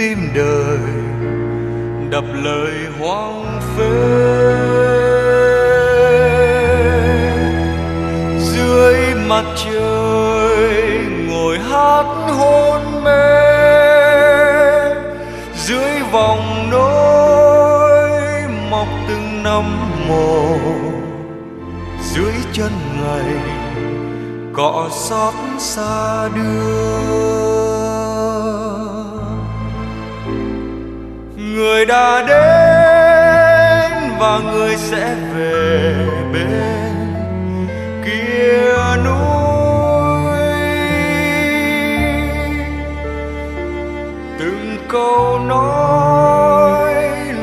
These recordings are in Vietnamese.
tim đời, đập lời hoang phế. Dưới mặt trời ngồi hát hôn mê, dưới vòng nỗi mọc từng năm mồ, dưới chân ngày cọ xót xa đưa. Đã đến và người sẽ về bên kia núi. Từng câu nói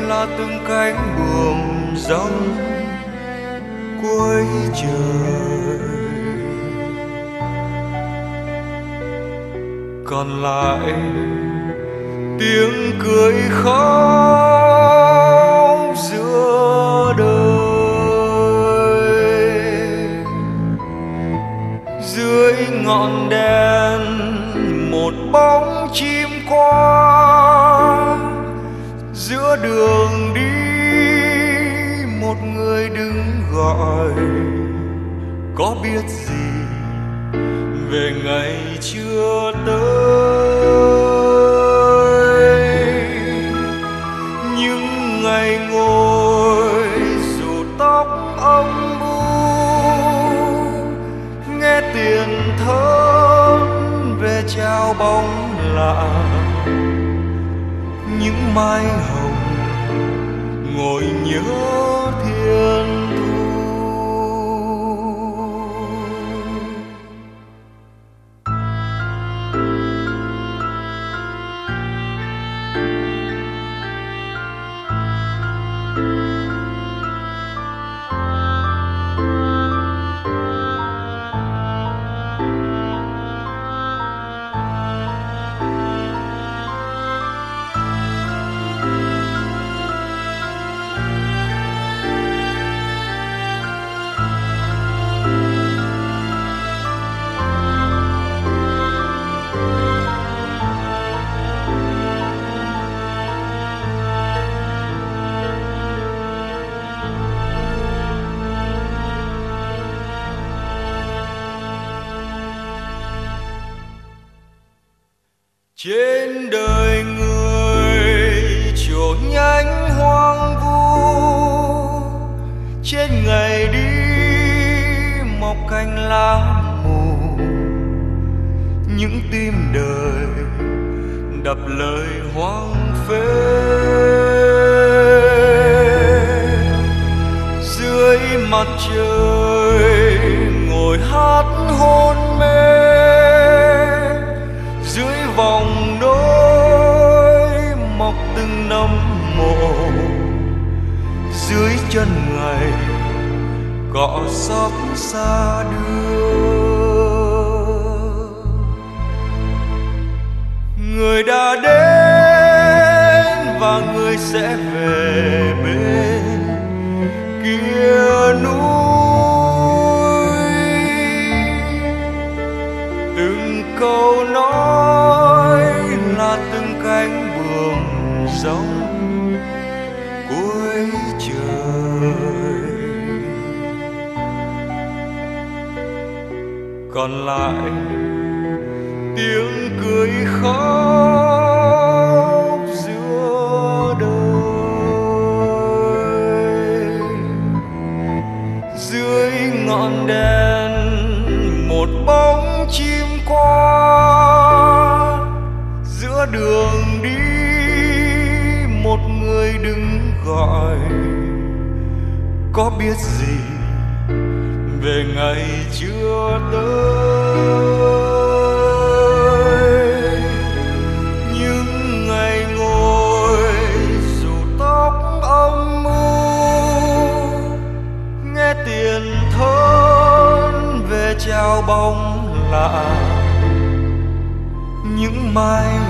là từng cánh buồm rong cuối trời. Còn lại tiếng cười khóc giữa đời. Dưới ngọn đèn, một bóng chim qua. Giữa đường đi, một người đứng gọi. Có biết gì về ngày chưa tới? Những ngày ngồi dù tóc ông bu, nghe tiền thơm về trao bóng lạ. Những mai hồng ngồi nhớ trên đời người chỗ nhánh hoang vu, trên ngày đi mọc cành lá mù. Những tim đời đập lời hoang phế. Dưới mặt trời ngồi hát hôn từng mộ. Dưới chân ngày cọ xót xa đưa. Người đã đến và người sẽ về bên kia núi. Còn lại. Tiếng cười khóc giữa đời. Dưới ngọn đèn, một bóng chim qua. Giữa đường đi, một người đứng gọi. Có biết gì về ngày chưa tới? Về